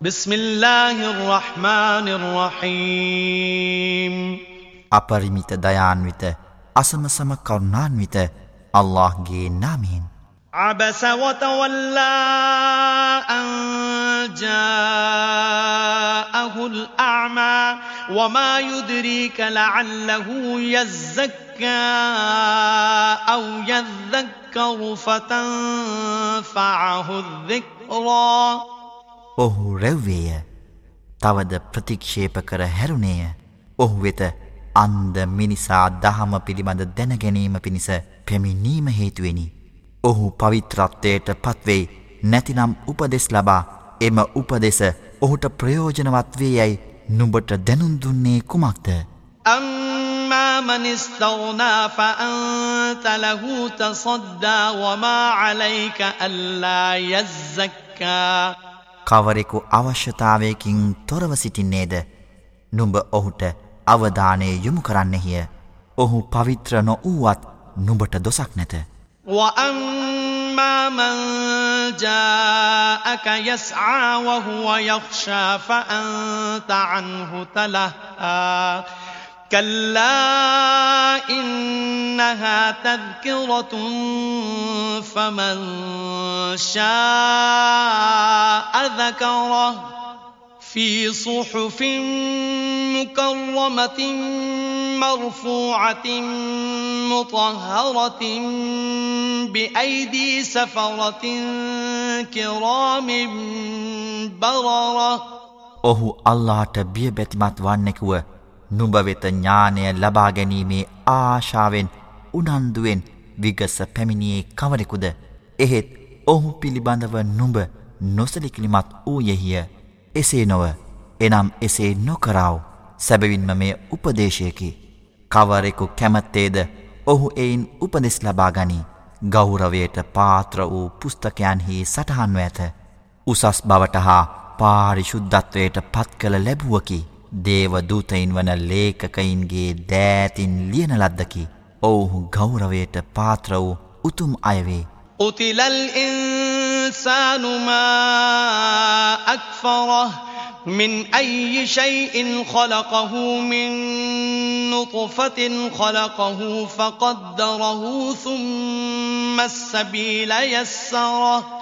بسم الله الرحمن الرحيم. أبرميت ديان ويت أسم سم كرنان ويت الله جي نامين عبس وتولى أن جاءه الأعمى وما يدريك لعله يزكى أو يذكر فتنفعه الذكرى. ඔහු රැව්වේය තවද ප්‍රතික්ෂේප කර හැරුණේය ඔහු වෙත අන්ද මිනිසා දහම පිළිබඳ දැනගැනීම පිණිස පැමිණීම හේතුවෙනි. ඔහු පවිත්‍රත්වයට පත්වෙයි නැතිනම් උපදෙස් ලබා එම උපදෙස ඔහුට ප්‍රයෝජනවත් වේ යැයි නුබට දැනුන්දුන්නේ කුමක්ද. أما من استغنى فأنت له تصدى وما عليك ألا يزكى කවරෙකු අවශ්‍යතාවයකින් තොරව සිටින්නේද නුඹ ඔහුට අවධානය යොමු කරන්නෙහිය ඔහු පවිත්‍ර නොවූවත් නුඹට දොසක් නැත وأما من جاءك يسعى وهو يخشى فأنت عنه تلهى كلا إنها تذكرة فمن شاء ذكره في صحف مكرمة مرفوعة مطهرة بأيدي سفرة كرام بررة ඔහු අල්ලාට බියබැතිමත් වන්නෙකුව නුඹ වෙත ඥානය ලබා ගැනීමේ ආශාවෙන් උනන්දුවෙන් විගස පැමිණියේ කවරෙකුද? එහෙත් ඔහු පිළිබඳව නුඹ නොසලිකිලිමත් වූ යෙහිය එසේ නොව එනම් එසේ නොකරාව. සැබවින්ම මේ උපදේශයකි. කවරෙකු කැමැත්තේද ඔහු එයින් උපදෙස් ලබා ගනී? ගෞරවයට පාත්‍ර වූ පුස්තකයන්හි සටහන්ව ඇත. උසස් බවට හා පාරිශුද්ධත්වයට පත් කළ ලැබුවකි. දේව දූතයින් වන ලේකකයින්ගේ දෑතින් ලියන ලද්දකි ඔවුහු ගෞරවයට පාත්‍ර වූ උතුම් අයවේ قتل الإنسان ما أكفره من أي شيء خلقه من نطفة خلقه فقدره ثم السبيل يسره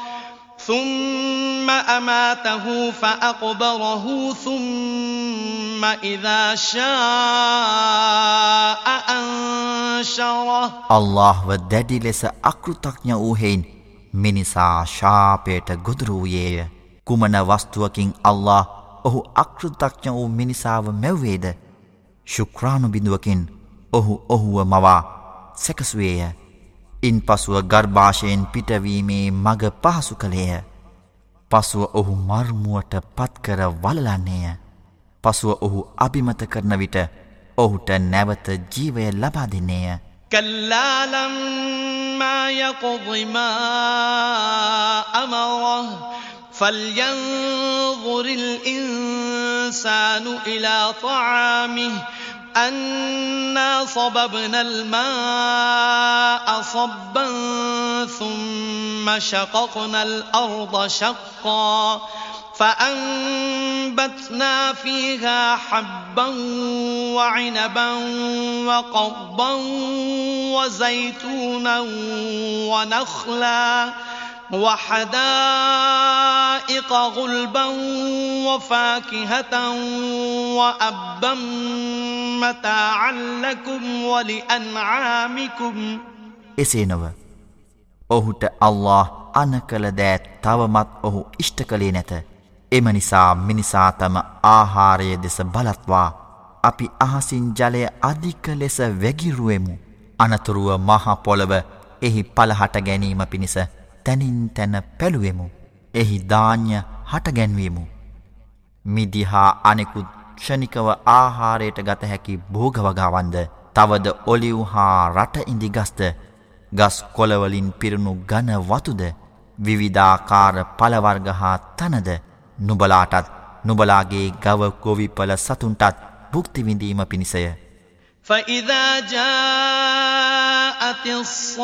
ثم أماته فأقبره ثم ثم إذا شاء أنشره. الله දැඩි ලෙස අකෘතඥ වූහෙයින් මිනිසා ශාපයට ගොදුරු වූයේය. කුමන වස්තුවකින් අල්له ඔහු අකෘතඥ වූ මිනිසාව මැව්වේද? ශුක්‍රාණු බිඳුවකින් ඔහු ඔහුව මවා සැකසුවේය. ඉන් පසුව ගර්භාෂයෙන් පිටවීමේ මග පහසු කළේය. පසුව ඔහු මර්මුවට පත්කර වලලන්නේය පසුව ඔහු අභිමත කරන විට ඔහුට නැවත ජීවය ලබා දෙන්නේය කල්ලාලම් ما يقض ما أمره فلينظر الإنسان إلى طعامه أنا صببنا الماء صبا ثم شققنا الأرض شقا فأنبتنا فيها حبا وعنبا وقضبا وزيتونا ونخلا وحدائق غلبا وفاكهة وأبا متاعا لكم ولأنعامكم. إسينوا නොව ඔහුට අල්له අනකළ දෑ තවමත් ඔහු ඉෂ්ට කළේ නැත. එම නිසා මිනිසා තම ආහාරය දෙස බලත්වා අපි අහසින් ජලය අධික ලෙස වැගිරුවෙමු. අනතුරුව මහපොළව එහි පලහට ගැනීම පිණිස තැනින් තැන පැළුවෙමු. එහි ධාන්‍ය හටගැන්වීමු. මිදිහා අනෙකුත් ක්ෂණිකව ආහාරයට ගත හැකි භෝගවගාවන්ද තවද ඔලිව් හා රට ඉදි ගස්ත ගස් කොළවලින් පිරුණු ගන වතුද විවිධාකාර පලවර්ග හා තනද නුබලාටත් නුබලාගේ ගව ගොවිපල සතුන්ටත් භුක්තිවිඳීම පිණිසය. فإذا جاءت الصاخة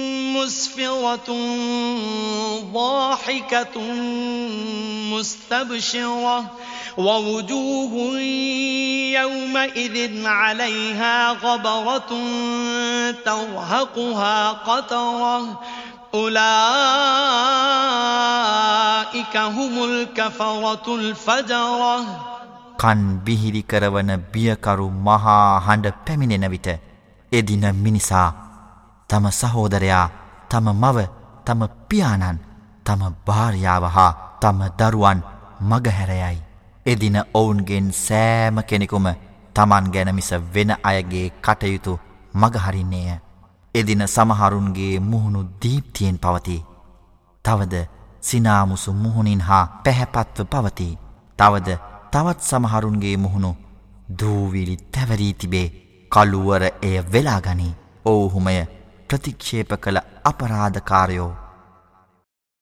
مسفرة ضاحكة مستبشرة ووجوه يومئذ عليها غبرة ترهقها قترة أولئك هم الكفرة الفجرة කන් බිහිරි කරවන බියකරු මහා හඬ පැමිණෙන විට එදින මිනිසා තම සහෝදරයා තම මව තම පියාණන් තම භාර්යාව හා තම දරුවන් මගහැරයයි. එදින ඔවුන්ගෙන් සෑම කෙනෙකුම තමන් ගැනමිස වෙන අයගේ කටයුතු මගහරින්නේය. එදින සමහරුන්ගේ මුහුණු දීප්තියෙන් පවති. තවද සිනාමුසු මුහුණින් හා පැහැපත්ව පවති. තවද තවත් සමහරුන්ගේ මුහුණු දූවිලි තැවරී තිබේ කළුවර එය වෙලාගනී ඔවුහුමය ප්‍රතික්ෂේප කළ අපරාධකාරයෝ